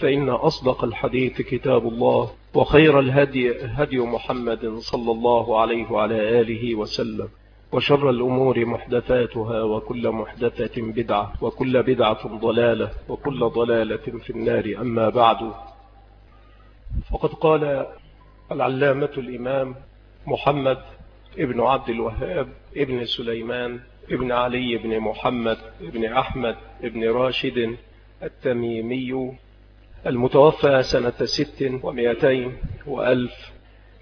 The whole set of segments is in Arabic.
فإن أصدق الحديث كتاب الله وخير الهدي هدي محمد صلى الله عليه وعلى آله وسلم وشر الأمور محدثاتها وكل محدثة بدعة وكل بدعة ضلالة وكل ضلالة في النار. أما بعد فقد قال العلامة الإمام محمد ابن عبد الوهاب ابن سليمان ابن علي بن محمد ابن أحمد ابن راشد التميمي المتوفى سنة ست ومئتين وألف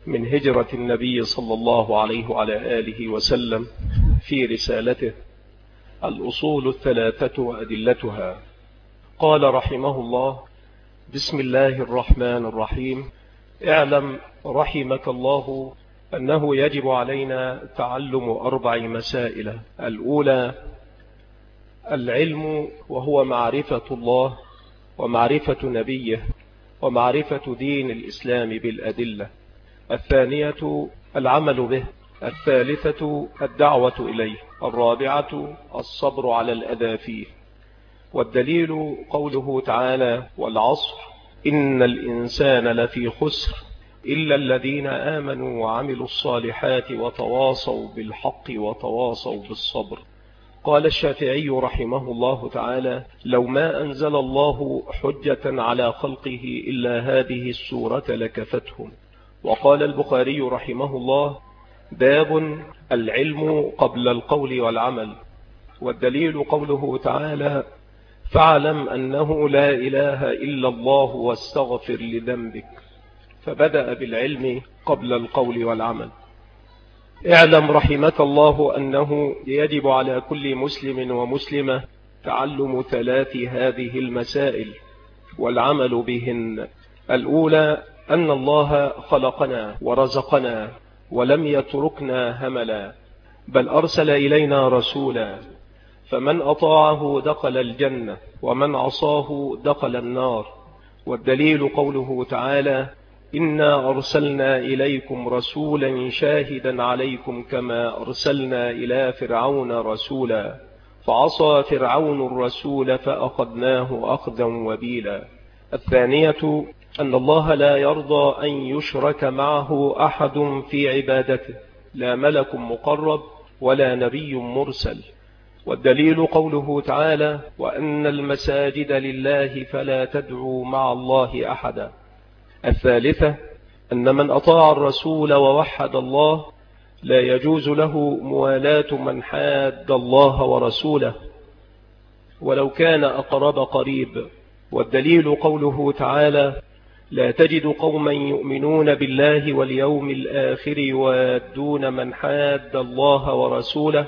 من هجرة النبي صلى الله عليه وعلى آله وسلم في رسالته الأصول الثلاثة وأدلتها. قال رحمه الله بسم الله الرحمن الرحيم. اعلم رحمك الله أنه يجب علينا تعلم أربع مسائل. الأولى العلم وهو معرفة الله ومعرفة نبيه ومعرفة دين الإسلام بالأدلة. الثانية العمل به. الثالثة الدعوة إليه. الرابعة الصبر على الأذى فيه. والدليل قوله تعالى والعصر إن الإنسان لفي خسر إلا الذين آمنوا وعملوا الصالحات وتواصوا بالحق وتواصوا بالصبر. قال الشافعي رحمه الله تعالى لو ما أنزل الله حجة على خلقه إلا هذه السورة لكفتهم. وقال البخاري رحمه الله باب العلم قبل القول والعمل. والدليل قوله تعالى فاعلم أنه لا إله إلا الله واستغفر لذنبك. فبدأ بالعلم قبل القول والعمل. اعلم رحمك الله أنه يجب على كل مسلم ومسلمة تعلم ثلاث هذه المسائل والعمل بهن. الأولى أن الله خلقنا ورزقنا ولم يتركنا هملا بل أرسل إلينا رسولا. فمن أطاعه دخل الجنة ومن عصاه دخل النار. والدليل قوله تعالى إنا أرسلنا إليكم رسولا شاهدا عليكم كما أرسلنا إلى فرعون رسولا فعصى فرعون الرسول فأخذناه أخذا وبيلا الثانية أن الله لا يرضى أن يشرك معه أحد في عبادته لا ملك مقرب ولا نبي مرسل والدليل قوله تعالى وأن المساجد لله فلا تدعوا مع الله أحدا الثالثة أن من أطاع الرسول ووحد الله لا يجوز له موالاة من حاد الله ورسوله. ولو كان أقرب قريب. والدليل قوله تعالى لا تجد قوما يؤمنون بالله واليوم الآخر يوادون من حاد الله ورسوله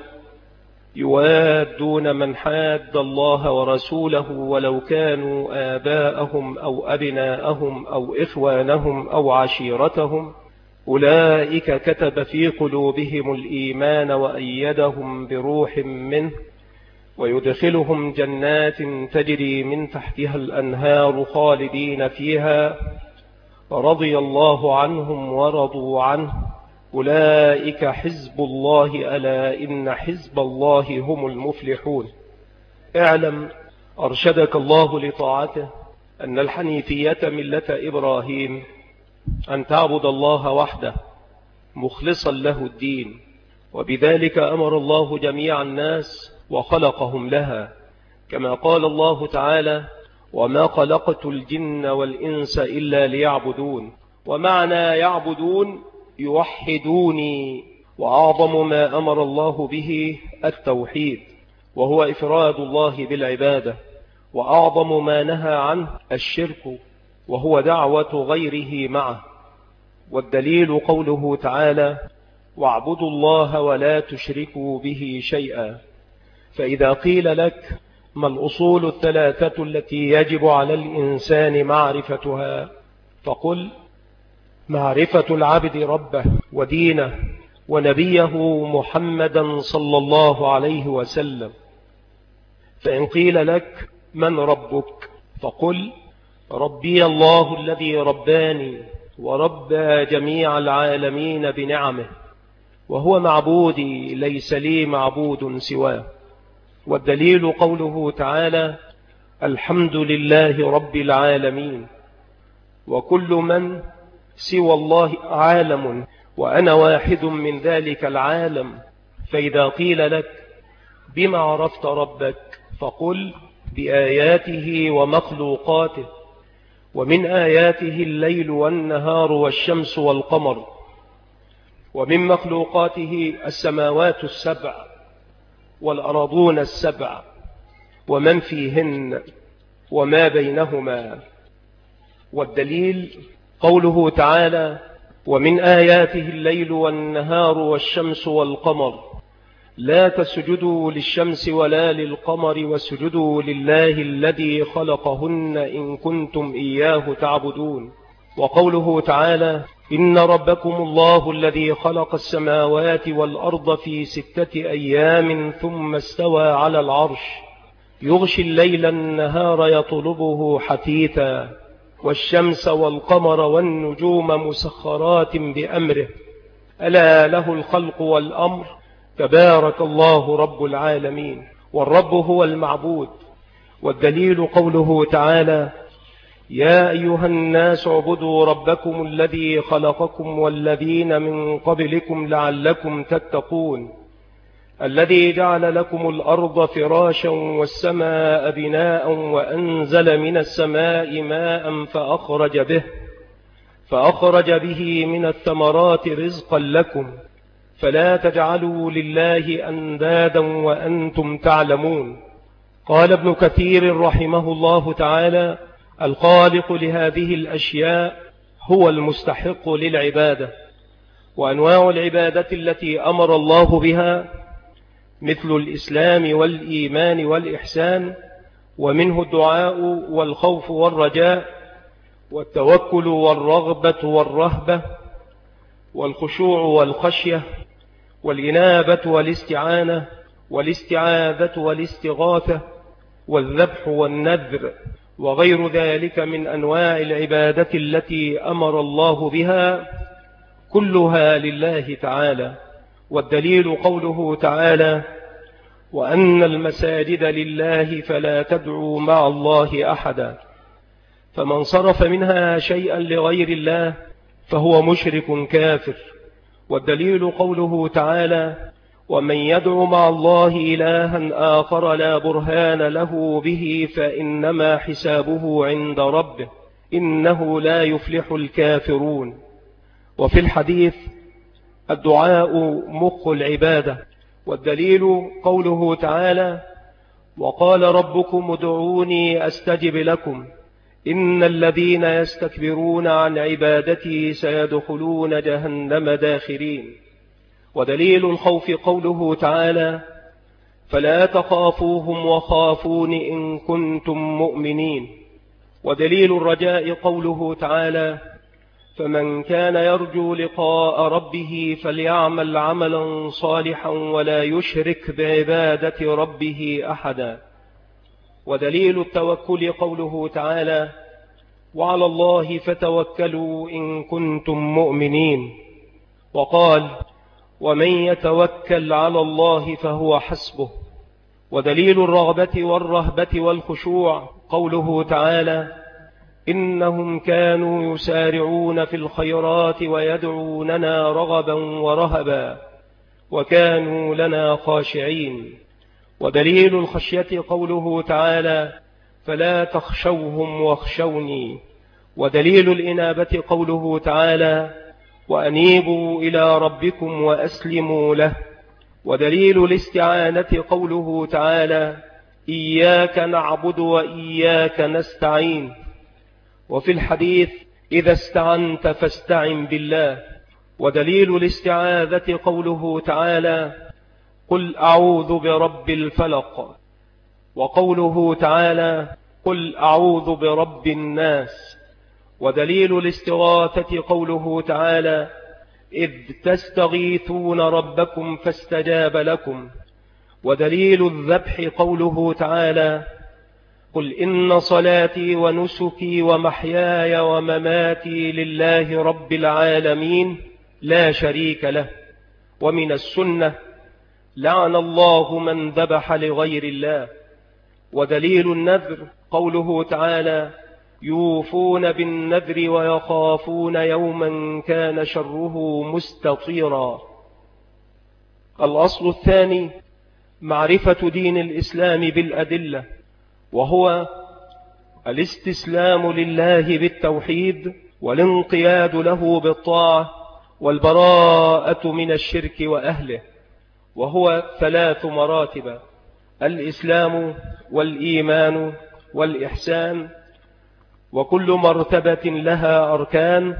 يوادون من حاد الله ورسوله ولو كانوا آباءهم أو أبناءهم أو إخوانهم أو عشيرتهم أولئك كتب في قلوبهم الإيمان وأيدهم بروح منه ويدخلهم جنات تجري من تحتها الأنهار خالدين فيها رضي الله عنهم ورضوا عنه. أولئك حزب الله ألا إن حزب الله هم المفلحون. اعلم أرشدك الله لطاعته أن الحنيفية ملة إبراهيم أن تعبد الله وحده مخلصا له الدين وبذلك أمر الله جميع الناس وخلقهم لها كما قال الله تعالى وما خلقت الجن والإنس إلا ليعبدون ومعنى يعبدون يوحدوني وأعظم ما أمر الله به التوحيد وهو إفراد الله بالعبادة وأعظم ما نهى عنه الشرك وهو دعوة غيره معه. والدليل قوله تعالى واعبدوا الله ولا تشركوا به شيئا فإذا قيل لك ما الأصول الثلاثة التي يجب على الإنسان معرفتها فقل معرفة العبد ربه ودينه ونبيه محمدا صلى الله عليه وسلم. فإن قيل لك من ربك فقل ربي الله الذي رباني وربى جميع العالمين بنعمه وهو معبودي ليس لي معبود سواه. والدليل قوله تعالى الحمد لله رب العالمين وكل من سوى الله عالم وأنا واحد من ذلك العالم. فإذا قيل لك بما عرفت ربك فقل بآياته ومخلوقاته ومن آياته الليل والنهار والشمس والقمر ومن مخلوقاته السماوات السبع والأرضون السبع ومن فيهن وما بينهما. والدليل قوله تعالى ومن آياته الليل والنهار والشمس والقمر. لا تسجدوا للشمس ولا للقمر واسجدوا لله الذي خلقهن إن كنتم إياه تعبدون. وقوله تعالى إن ربكم الله الذي خلق السماوات والأرض في ستة أيام ثم استوى على العرش. يغشي الليل النهار يطلبه حثيثا. والشمس والقمر والنجوم مسخرات بأمره. ألا له الخلق والأمر. تبارك الله رب العالمين. والرب هو المعبود. والدليل قوله تعالى يا أيها الناس اعبدوا ربكم الذي خلقكم والذين من قبلكم لعلكم تتقون. الذي جعل لكم الأرض فراشا والسماء بناء وأنزل من السماء ماء فأخرج به فأخرج به من الثمرات رزقا لكم. فلا تجعلوا لله أندادا وأنتم تعلمون. قال ابن كثير رحمه الله تعالى الخالق لهذه الأشياء هو المستحق للعبادة وأنواع العبادة التي أمر الله بها مثل الإسلام والإيمان والإحسان ومنه الدعاء والخوف والرجاء والتوكل والرغبة والرهبة والخشوع والخشية والإنابة والاستعانة والاستعاذة والاستغاثة والذبح والنذر وغير ذلك من أنواع العبادة التي أمر الله بها كلها لله تعالى. والدليل قوله تعالى وأن المساجد لله فلا تدعوا مع الله أحدا. فمن صرف منها شيئا لغير الله فهو مشرك كافر. والدليل قوله تعالى ومن يدعو مع الله إلها آخر لا برهان له به فإنما حسابه عند ربه إنه لا يفلح الكافرون. وفي الحديث الدعاء مخ العبادة والدليل قوله تعالى وقال ربكم ادعوني أستجب لكم إن الذين يستكبرون عن عبادتي سيدخلون جهنم داخرين. ودليل الخوف قوله تعالى فلا تخافوهم وخافون إن كنتم مؤمنين. ودليل الرجاء قوله تعالى فمن كان يرجو لقاء ربه فليعمل عملا صالحا ولا يشرك بعبادة ربه أحدا. ودليل التوكل قوله تعالى وعلى الله فتوكلوا إن كنتم مؤمنين وقال ومن يتوكل على الله فهو حسبه ودليل الرغبة والرهبة والخشوع قوله تعالى إنهم كانوا يسارعون في الخيرات ويدعوننا رغبا ورهبا وكانوا لنا خاشعين. ودليل الخشية قوله تعالى فلا تخشوهم واخشوني. ودليل الإنابة قوله تعالى وأنيبوا إلى ربكم وأسلموا له. ودليل الاستعانة قوله تعالى إياك نعبد وإياك نستعين. وفي الحديث إذا استعنت فاستعن بالله. ودليل الاستعاذة قوله تعالى قل أعوذ برب الفلق. وقوله تعالى قل أعوذ برب الناس. ودليل الاستغاثة قوله تعالى إذ تستغيثون ربكم فاستجاب لكم. ودليل الذبح قوله تعالى قل إن صلاتي ونسكي ومحياي ومماتي لله رب العالمين لا شريك له. ومن السنة لعن الله من ذبح لغير الله. ودليل النذر قوله تعالى يوفون بالنذر ويخافون يوما كان شره مستطيرا. الأصل الثاني معرفة دين الإسلام بالأدلة. وهو الاستسلام لله بالتوحيد والانقياد له بالطاعة والبراءة من الشرك وأهله وهو ثلاث مراتب الإسلام والإيمان والإحسان وكل مرتبة لها أركان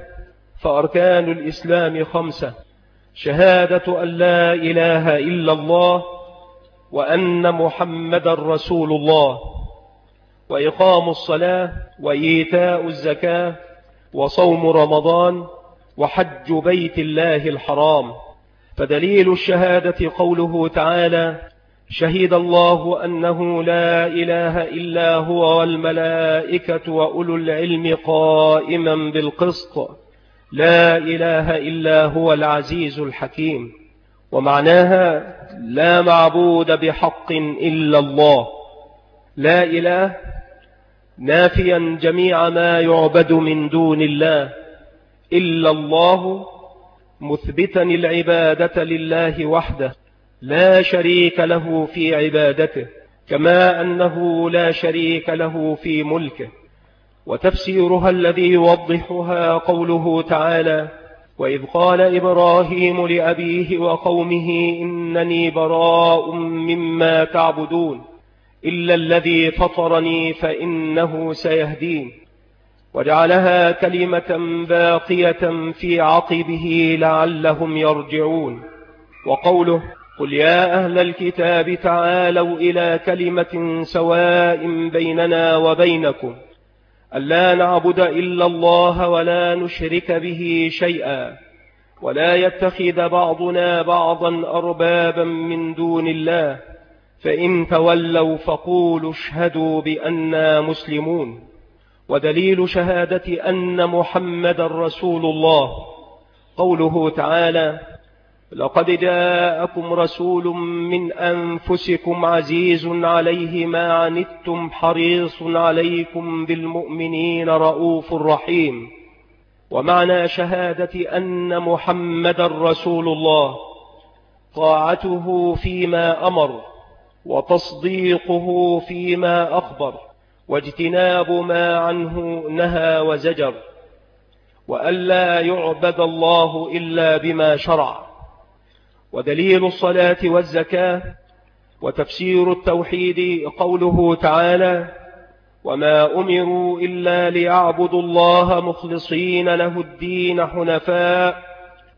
فأركان الإسلام خمسة شهادة أن لا إله إلا الله وأن محمد رسول الله. وإقام الصلاة وإيتاء الزكاة وصوم رمضان وحج بيت الله الحرام. فدليل الشهادة قوله تعالى شهد الله أنه لا إله إلا هو والملائكة وأولو العلم قائما بالقسط. لا إله إلا هو العزيز الحكيم. ومعناها لا معبود بحق إلا الله. لا إله نافيا جميع ما يعبد من دون الله إلا الله مثبتا العبادة لله وحده لا شريك له في عبادته كما أنه لا شريك له في ملكه وتفسيرها الذي يوضحها قوله تعالى وإذ قال إبراهيم لأبيه وقومه إنني براء مما تعبدون إلا الذي فطرني فإنه سيهدين. وجعلها كلمة باقية في عقبه لعلهم يرجعون. وقوله قل يا أهل الكتاب تعالوا إلى كلمة سواء بيننا وبينكم. ألا نعبد إلا الله ولا نشرك به شيئا. ولا يتخذ بعضنا بعضا أربابا من دون الله. فإن تولوا فقولوا اشهدوا بأننا مسلمون. ودليل شهادة أن محمد رسول الله. قوله تعالى لقد جاءكم رسول من أنفسكم عزيز عليه ما عنتم حريص عليكم بالمؤمنين رؤوف رحيم ومعنى شهادة أن محمد رسول الله. طاعته فيما أمر. وتصديقه فيما أخبر واجتناب ما عنه نهى وزجر وألا يعبد الله إلا بما شرع. ودليل الصلاة والزكاة وتفسير التوحيد قوله تعالى وما أمروا إلا ليعبدوا الله مخلصين له الدين حنفاء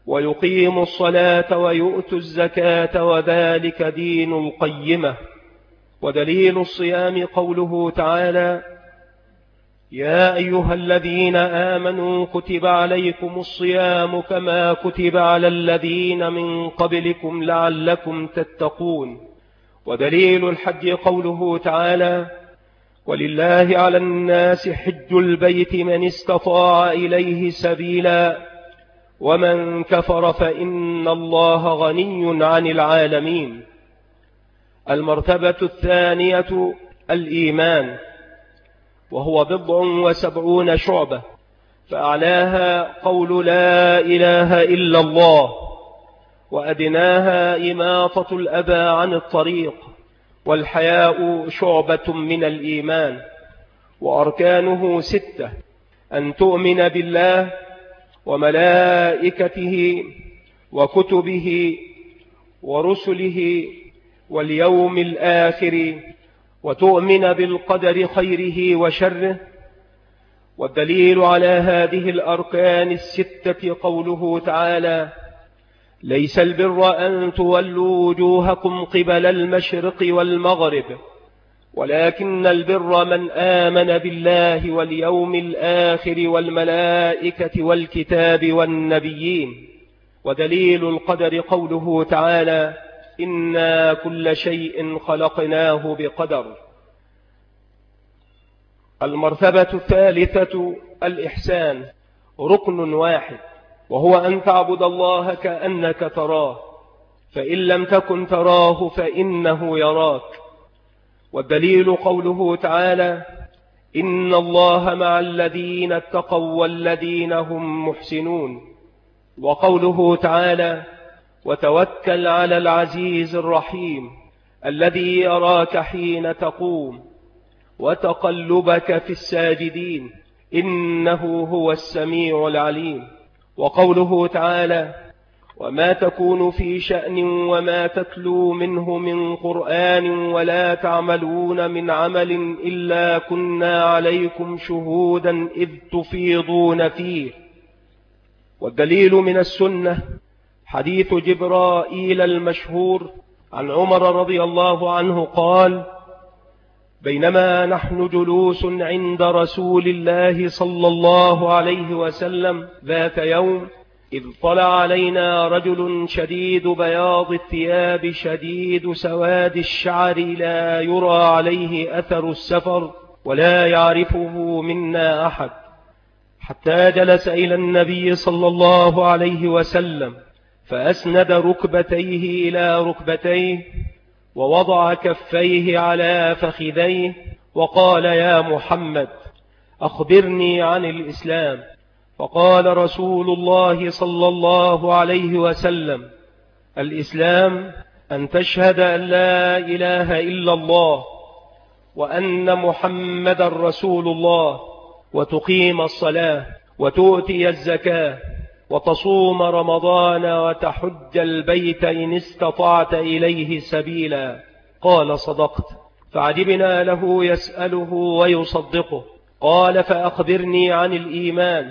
ويقيموا الصلاة ويؤتوا الزكاة وذلك دين القيمة. ودليل الصيام قوله تعالى يا أيها الذين آمنوا كتب عليكم الصيام كما كتب على الذين من قبلكم لعلكم تتقون. ودليل الحج قوله تعالى ولله على الناس حج البيت من استطاع إليه سبيلا. ومن كفر فإن الله غني عن العالمين. المرتبة الثانية الإيمان وهو بضع وسبعون شعبة فأعلاها قول لا إله إلا الله وأدناها إماطة الأبى عن الطريق والحياء شعبة من الإيمان وأركانه ستة أن تؤمن بالله وملائكته وكتبه ورسله واليوم الآخر وتؤمن بالقدر خيره وشره. والدليل على هذه الأركان الستة قوله تعالى ليس البر أن تولوا وجوهكم قبل المشرق والمغرب. ولكن البر من آمن بالله واليوم الآخر والملائكة والكتاب والنبيين. ودليل القدر قوله تعالى إنا كل شيء خلقناه بقدر. المرتبة الثالثة الإحسان ركن واحد وهو أن تعبد الله كأنك تراه فإن لم تكن تراه فإنه يراك. والدليل قوله تعالى إن الله مع الذين اتقوا والذين هم محسنون وقوله تعالى وتوكل على العزيز الرحيم الذي يراك حين تقوم وتقلبك في الساجدين إنه هو السميع العليم وقوله تعالى وما تكون في شأن وما تتلو منه من قرآن ولا تعملون من عمل إلا كنا عليكم شهودا إذ تفيضون فيه. والدليل من السنة حديث جبرائيل المشهور عن عمر رضي الله عنه قال بينما نحن جلوس عند رسول الله صلى الله عليه وسلم ذات يوم إذ طلع علينا رجل شديد بياض الثياب شديد سواد الشعر لا يرى عليه أثر السفر ولا يعرفه منا أحد. حتى جلس إلى النبي صلى الله عليه وسلم فأسند ركبتيه إلى ركبتيه ووضع كفيه على فخذيه وقال يا محمد أخبرني عن الإسلام. فقال رسول الله صلى الله عليه وسلم الإسلام أن تشهد أن لا إله إلا الله وأن محمد رسول الله وتقيم الصلاة وتؤتي الزكاة وتصوم رمضان وتحج البيت إن استطعت إليه سبيلا. قال صدقت. فعجبنا له يسأله ويصدقه. قال فأخبرني عن الإيمان.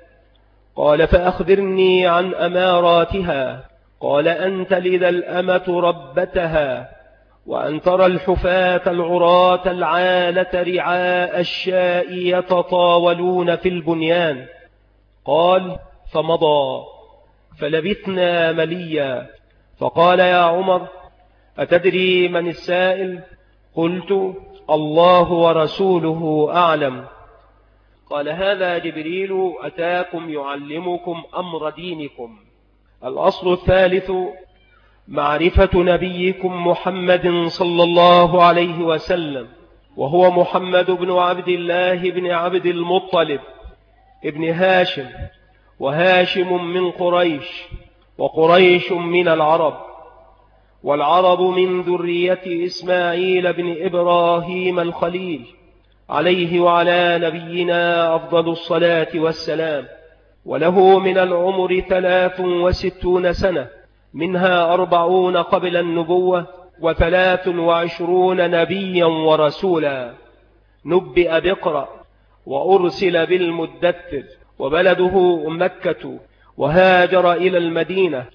قال فأخبرني عن أماراتها. قال أن تلد الأمة ربتها وأن ترى الحفاة العراة العالة رعاء الشاء يتطاولون في البنيان. قال فمضى. فلبثنا مليا. فقال يا عمر أتدري من السائل؟ قلت الله ورسوله أعلم. قال هذا جبريل أتاكم يعلمكم أمر دينكم. الأصل الثالث معرفة نبيكم محمد صلى الله عليه وسلم وهو محمد بن عبد الله بن عبد المطلب ابن هاشم وهاشم من قريش وقريش من العرب والعرب من ذرية إسماعيل بن إبراهيم الخليل. عليه وعلى نبينا أفضل الصلاة والسلام. وله من العمر ثلاث وستون سنة منها أربعون قبل النبوة وثلاث وعشرون نبيا ورسولا. نبئ بقرأ وأرسل بالمدثر وبلده مكة وهاجر إلى المدينة.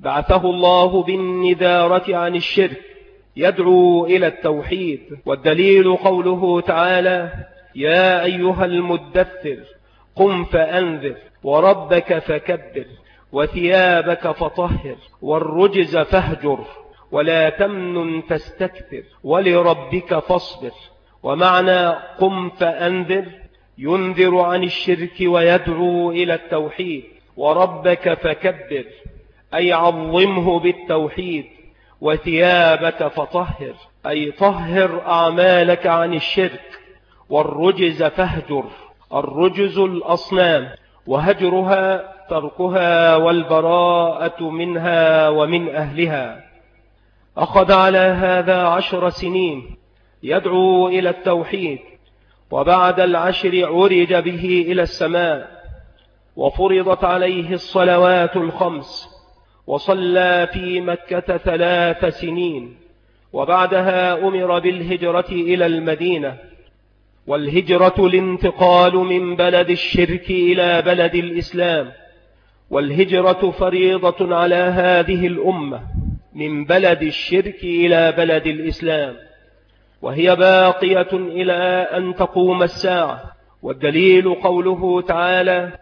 بعثه الله بالنذارة عن الشرك يدعو إلى التوحيد والدليل قوله تعالى يا أيها المدثر قم فأنذر وربك فكبر وثيابك فطهر والرجز فاهجر ولا تمن تستكثر ولربك فاصبر. ومعنى قم فأنذر ينذر عن الشرك ويدعو إلى التوحيد وربك فكبر أي عظمه بالتوحيد. وثيابك فطهر أي طهر أعمالك عن الشرك والرجز فهجر الرجز الأصنام وهجرها تركها والبراءة منها ومن أهلها. أخذ على هذا عشر سنين يدعو إلى التوحيد وبعد العشر عرج به إلى السماء وفرضت عليه الصلوات الخمس وصلى في مكة ثلاث سنين وبعدها أمر بالهجرة إلى المدينة. والهجرة الانتقال من بلد الشرك إلى بلد الإسلام. والهجرة فريضة على هذه الأمة من بلد الشرك إلى بلد الإسلام. وهي باقية إلى أن تقوم الساعة. والدليل قوله تعالى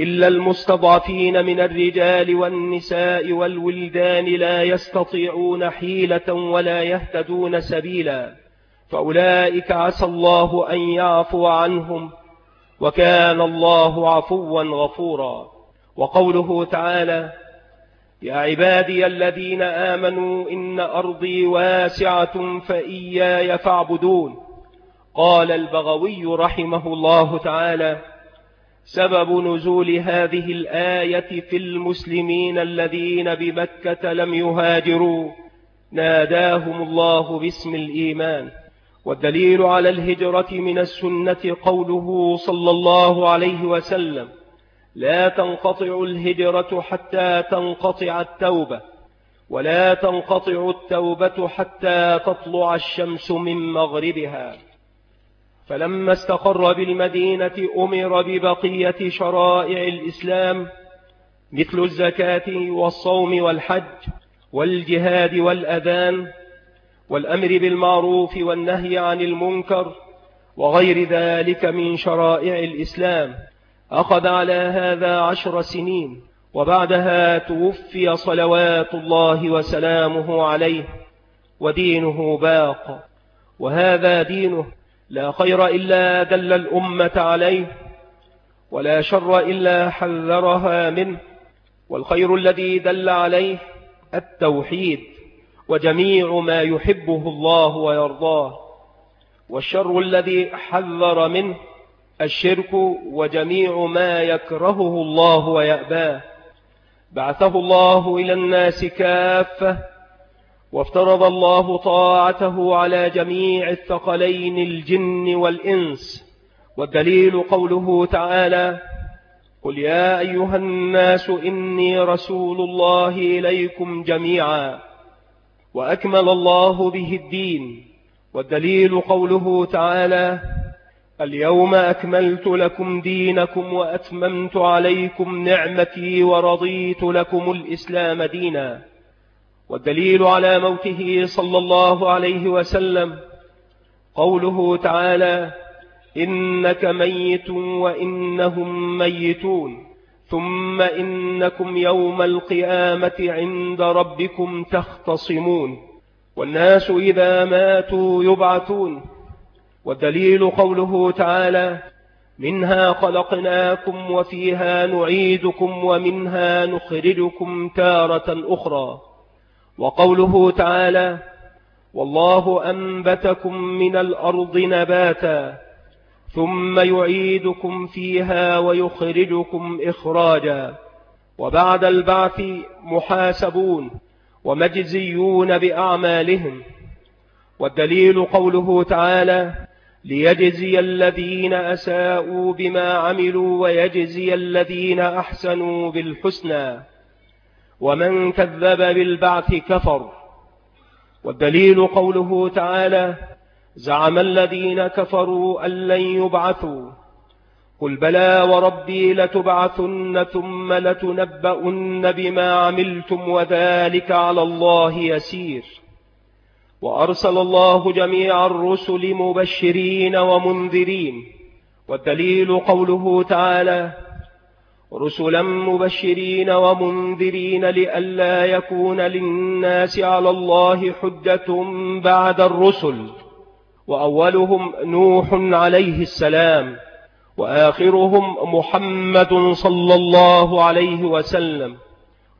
إلا المستضعفين من الرجال والنساء والولدان لا يستطيعون حيلة ولا يهتدون سبيلا فأولئك عسى الله أن يعفو عنهم وكان الله عفوا غفورا وقوله تعالى يا عبادي الذين آمنوا إن أرضي واسعة فإياي فاعبدون قال البغوي رحمه الله تعالى سبب نزول هذه الآية في المسلمين الذين بمكة لم يهاجروا. ناداهم الله باسم الإيمان. والدليل على الهجرة من السنة قوله صلى الله عليه وسلم لا تنقطع الهجرة حتى تنقطع التوبة ولا تنقطع التوبة حتى تطلع الشمس من مغربها. فلما استقر بالمدينة أمر ببقية شرائع الإسلام مثل الزكاة والصوم والحج والجهاد والأذان والأمر بالمعروف والنهي عن المنكر وغير ذلك من شرائع الإسلام. أخذ على هذا عشر سنين وبعدها توفي صلوات الله وسلامه عليه ودينه باق. وهذا دينه لا خير إلا دل الأمة عليه ولا شر إلا حذرها منه والخير الذي دل عليه التوحيد وجميع ما يحبه الله ويرضاه والشر الذي حذر منه الشرك وجميع ما يكرهه الله ويأباه. بعثه الله إلى الناس كافة وافترض الله طاعته على جميع الثقلين الجن والإنس والدليل قوله تعالى قل يا أيها الناس إني رسول الله إليكم جميعا وأكمل الله به الدين. والدليل قوله تعالى اليوم أكملت لكم دينكم وأتممت عليكم نعمتي ورضيت لكم الإسلام دينا. والدليل على موته صلى الله عليه وسلم قوله تعالى إنك ميت وإنهم ميتون ثم إنكم يوم القيامة عند ربكم تختصمون والناس إذا ماتوا يبعثون والدليل قوله تعالى منها خلقناكم وفيها نعيدكم ومنها نخرجكم تارة أخرى وقوله تعالى والله أنبتكم من الأرض نباتا ثم يعيدكم فيها ويخرجكم إخراجا وبعد البعث محاسبون ومجزيون بأعمالهم والدليل قوله تعالى ليجزي الذين أساءوا بما عملوا ويجزي الذين أحسنوا بالحسنى ومن كذب بالبعث كفر. والدليل قوله تعالى زعم الذين كفروا أن لن يبعثوا. قل بلى وربي لتبعثن ثم لتنبؤن بما عملتم وذلك على الله يسير. وأرسل الله جميع الرسل مبشرين ومنذرين. والدليل قوله تعالى رسلا مبشرين ومنذرين لئلا يكون للناس على الله حجة بعد الرسل. وأولهم نوح عليه السلام وآخرهم محمد صلى الله عليه وسلم.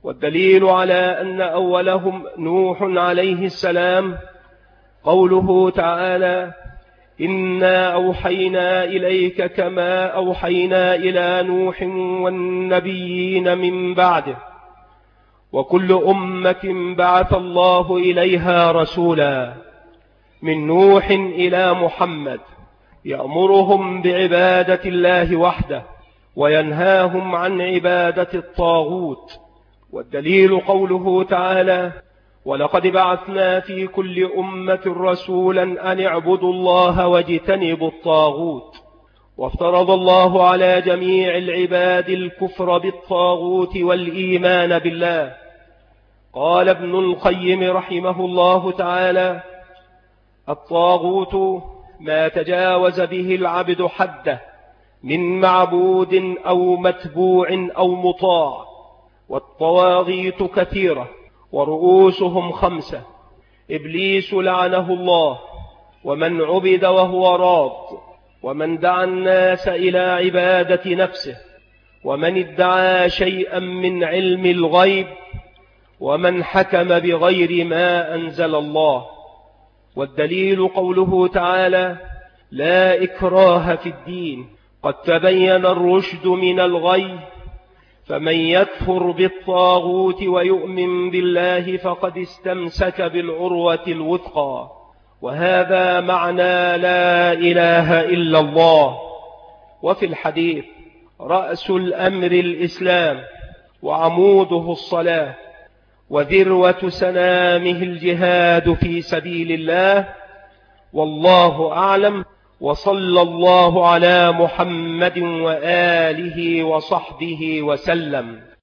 والدليل على أن أولهم نوح عليه السلام قوله تعالى إنا أوحينا إليك كما أوحينا إلى نوح والنبيين من بعده وكل أمة بعث الله إليها رسولا من نوح إلى محمد يأمرهم بعبادة الله وحده وينهاهم عن عبادة الطاغوت والدليل قوله تعالى ولقد بعثنا في كل أمة رسولا أن اعبدوا الله واجتنبوا الطاغوت. وافترض الله على جميع العباد الكفر بالطاغوت والإيمان بالله. قال ابن القيم رحمه الله تعالى الطاغوت ما تجاوز به العبد حده من معبود أو متبوع أو مطاع والطواغيت كثيرة. ورؤوسهم خمسة. إبليس لعنه الله ومن عبد وهو راض ومن دعا الناس إلى عبادة نفسه ومن ادعى شيئا من علم الغيب ومن حكم بغير ما أنزل الله. والدليل قوله تعالى لا إكراه في الدين قد تبين الرشد من الغي فمن يكفر بالطاغوت ويؤمن بالله فقد استمسك بالعروة الوثقى. وهذا معنى لا إله إلا الله. وفي الحديث رأس الأمر الإسلام وعموده الصلاة وذروة سنامه الجهاد في سبيل الله والله أعلم. وصلى الله على محمد وآله وصحبه وسلم.